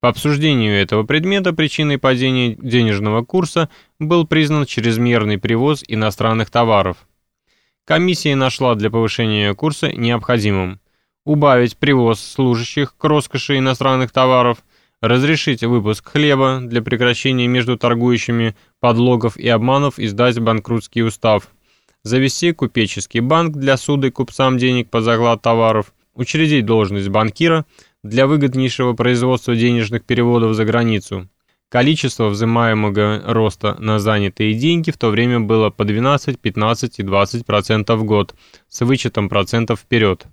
По обсуждению этого предмета причиной падения денежного курса был признан чрезмерный привоз иностранных товаров. Комиссия нашла для повышения курса необходимым убавить привоз служащих к роскоши иностранных товаров, разрешить выпуск хлеба для прекращения между торгующими подлогов и обманов издать банкротский устав, завести купеческий банк для суды купцам денег по заклад товаров, учредить должность банкира – для выгоднейшего производства денежных переводов за границу. Количество взимаемого роста на занятые деньги в то время было по 12, 15 и 20% в год, с вычетом процентов вперед.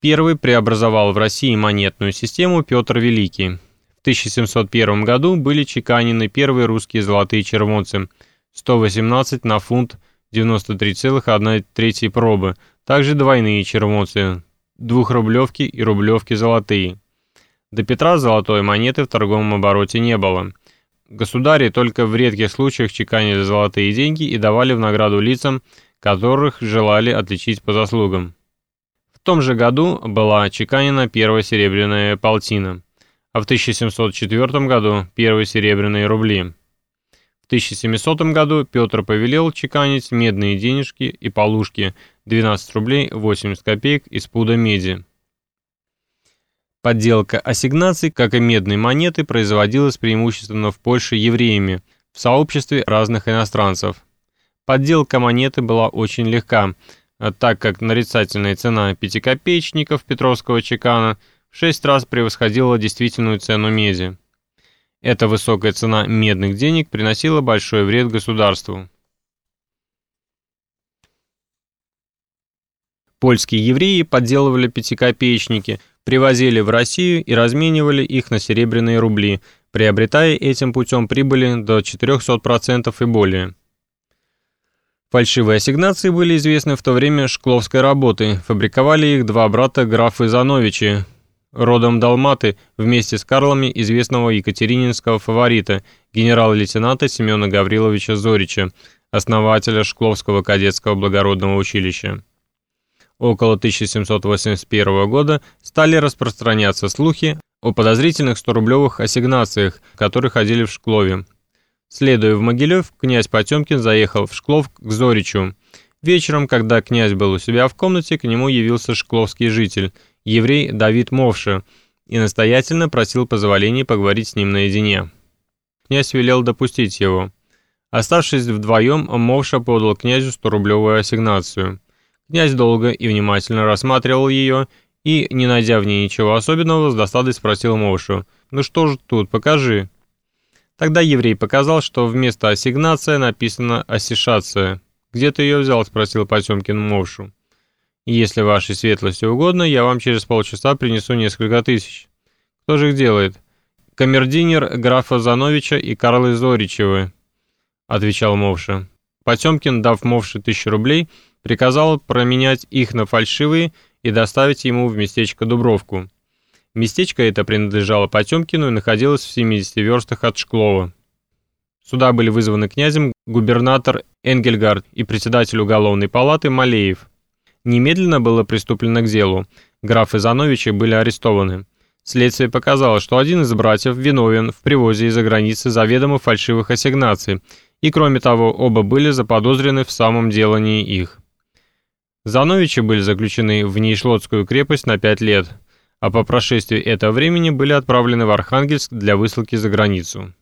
Первый преобразовал в России монетную систему Петр Великий. В 1701 году были чеканены первые русские золотые червонцы 118 на фунт 93,1 пробы, также двойные червонцы двухрублевки и рублевки золотые. До Петра золотой монеты в торговом обороте не было. Государи только в редких случаях чеканили золотые деньги и давали в награду лицам, которых желали отличить по заслугам. В том же году была чеканена первая серебряная полтина, а в 1704 году первые серебряные рубли. В 1700 году Петр повелел чеканить медные денежки и полушки 12 рублей 80 копеек из пуда меди. Подделка ассигнаций, как и медной монеты, производилась преимущественно в Польше евреями, в сообществе разных иностранцев. Подделка монеты была очень легка, так как нарицательная цена пятикопеечников Петровского чекана в 6 раз превосходила действительную цену меди. Эта высокая цена медных денег приносила большой вред государству. Польские евреи подделывали пятикопеечники, привозили в Россию и разменивали их на серебряные рубли, приобретая этим путем прибыли до 400% и более. Фальшивые ассигнации были известны в то время шкловской работы, фабриковали их два брата графы Зановичи, родом Далматы, вместе с Карлами известного екатерининского фаворита, генерал-лейтенанта Семена Гавриловича Зорича, основателя Шкловского кадетского благородного училища около 1781 года стали распространяться слухи о подозрительных 100-рублевых ассигнациях, которые ходили в Шклове. Следуя в Могилев, князь Потемкин заехал в Шклов к Зоричу. Вечером, когда князь был у себя в комнате, к нему явился шкловский житель, еврей Давид Мовша, и настоятельно просил позволения поговорить с ним наедине. Князь велел допустить его. Оставшись вдвоем, Мовша подал князю 100-рублевую ассигнацию. Князь долго и внимательно рассматривал ее и, не найдя в ней ничего особенного, с досадой спросил Мошу, «Ну что же тут, покажи». Тогда еврей показал, что вместо ассигнация написано «ассишация». «Где ты ее взял?» — спросил Потемкин Мошу. «Если вашей светлости угодно, я вам через полчаса принесу несколько тысяч». «Кто же их делает?» «Камердинер графа Зановича и Карлы Зоричевы», — отвечал Мовша. Потемкин, дав Мовше тысячу рублей, — приказал променять их на фальшивые и доставить ему в местечко Дубровку. Местечко это принадлежало Потемкину и находилось в 70 верстах от Шклова. Сюда были вызваны князем губернатор Энгельгард и председатель уголовной палаты Малеев. Немедленно было приступлено к делу. Граф и Зановичи были арестованы. Следствие показало, что один из братьев виновен в привозе из-за границы заведомо фальшивых ассигнаций, и кроме того, оба были заподозрены в самом делании их. Зановичи были заключены в Нейшлотскую крепость на пять лет, а по прошествии этого времени были отправлены в Архангельск для высылки за границу.